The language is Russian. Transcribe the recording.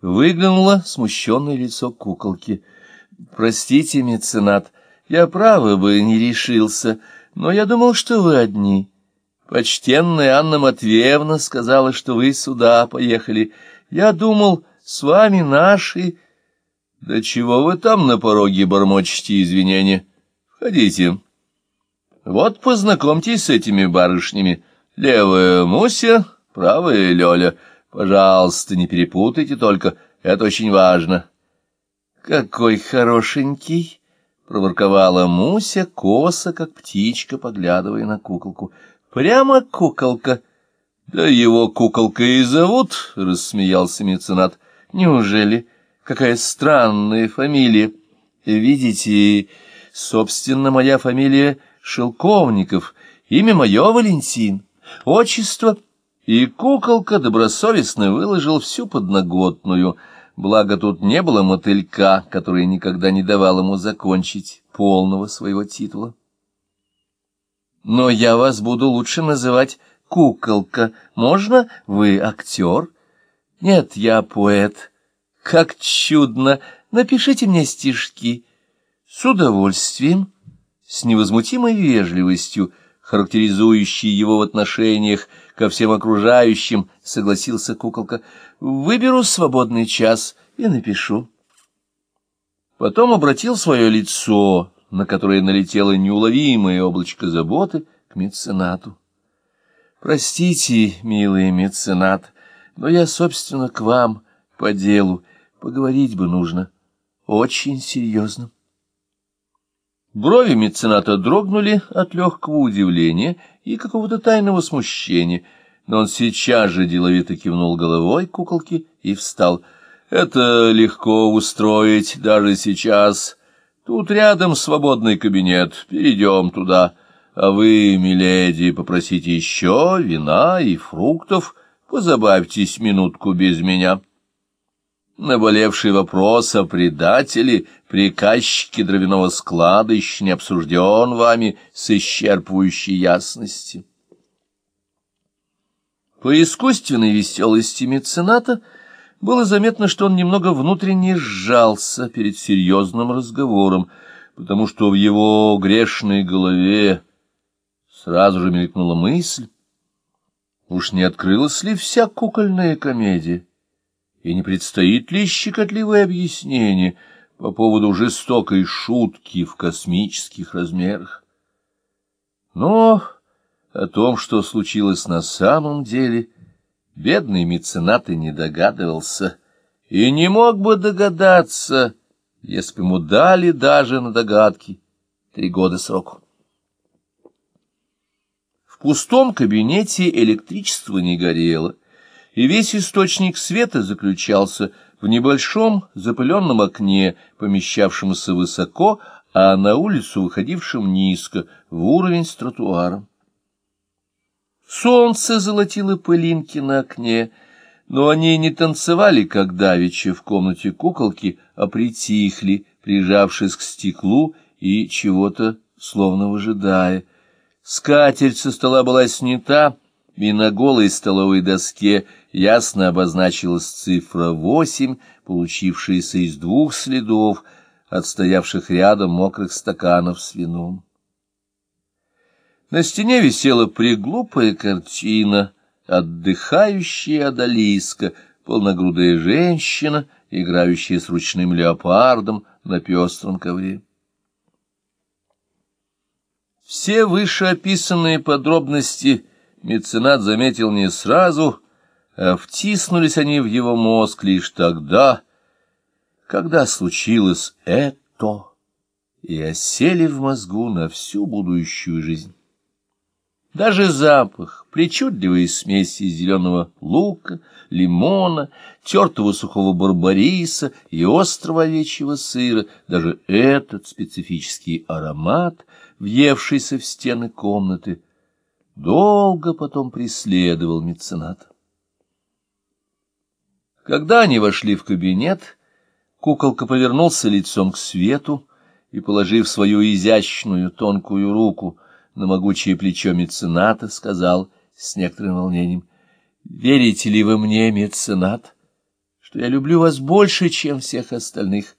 выглянуло смущенное лицо куколки. «Простите, меценат, я, право бы, не решился, но я думал, что вы одни. Почтенная Анна Матвеевна сказала, что вы сюда поехали. Я думал, с вами наши...» «Да чего вы там на пороге бормочете извинения? Входите. Вот познакомьтесь с этими барышнями. Левая Муся, правая Лёля». Пожалуйста, не перепутайте только, это очень важно. — Какой хорошенький! — проворковала Муся, косо, как птичка, поглядывая на куколку. — Прямо куколка! — Да его куколка и зовут, — рассмеялся меценат. — Неужели? Какая странная фамилия! Видите, собственно, моя фамилия Шелковников, имя мое Валентин, отчество — и куколка добросовестно выложил всю подноготную, благо тут не было мотылька, который никогда не давал ему закончить полного своего титула. «Но я вас буду лучше называть куколка. Можно? Вы актер?» «Нет, я поэт. Как чудно! Напишите мне стишки». «С удовольствием». С невозмутимой вежливостью, характеризующей его в отношениях ко всем окружающим, — согласился куколка. — Выберу свободный час и напишу. Потом обратил свое лицо, на которое налетело неуловимое облачко заботы, к меценату. — Простите, милый меценат, но я, собственно, к вам по делу. Поговорить бы нужно. Очень серьезно. Брови мецената дрогнули от легкого удивления и какого-то тайного смущения, но он сейчас же деловито кивнул головой куколки и встал. «Это легко устроить даже сейчас. Тут рядом свободный кабинет, перейдем туда. А вы, миледи, попросите еще вина и фруктов, позабавьтесь минутку без меня». Наболевший вопрос о предателе, приказчике дровяного склада еще не обсужден вами с исчерпывающей ясностью. По искусственной веселости мецената было заметно, что он немного внутренне сжался перед серьезным разговором, потому что в его грешной голове сразу же мелькнула мысль, уж не открылась ли вся кукольная комедия и не предстоит ли щекотливое объяснение по поводу жестокой шутки в космических размерах. Но о том, что случилось на самом деле, бедный меценат и не догадывался, и не мог бы догадаться, если бы ему дали даже на догадки три года сроку. В пустом кабинете электричество не горело, и весь источник света заключался в небольшом запыленном окне, помещавшемся высоко, а на улицу выходившем низко, в уровень с тротуаром. Солнце золотило пылинки на окне, но они не танцевали, как давеча в комнате куколки, а притихли, прижавшись к стеклу и чего-то словно выжидая. Скатерть со стола была снята, и на голой столовой доске ясно обозначилась цифра восемь, получившаяся из двух следов, отстоявших рядом мокрых стаканов с вином. На стене висела приглупая картина, отдыхающая одолиска, полногрудая женщина, играющая с ручным леопардом на пестром ковре. Все вышеописанные подробности меценат заметил не сразу, а втиснулись они в его мозг лишь тогда, когда случилось это, и осели в мозгу на всю будущую жизнь. Даже запах, причудливой смеси зеленого лука, лимона, тертого сухого барбариса и острого овечьего сыра, даже этот специфический аромат, въевшийся в стены комнаты, долго потом преследовал мецената. Когда они вошли в кабинет, куколка повернулся лицом к свету и, положив свою изящную тонкую руку на могучее плечо мецената, сказал с некоторым волнением, «Верите ли вы мне, меценат?» что я люблю вас больше, чем всех остальных,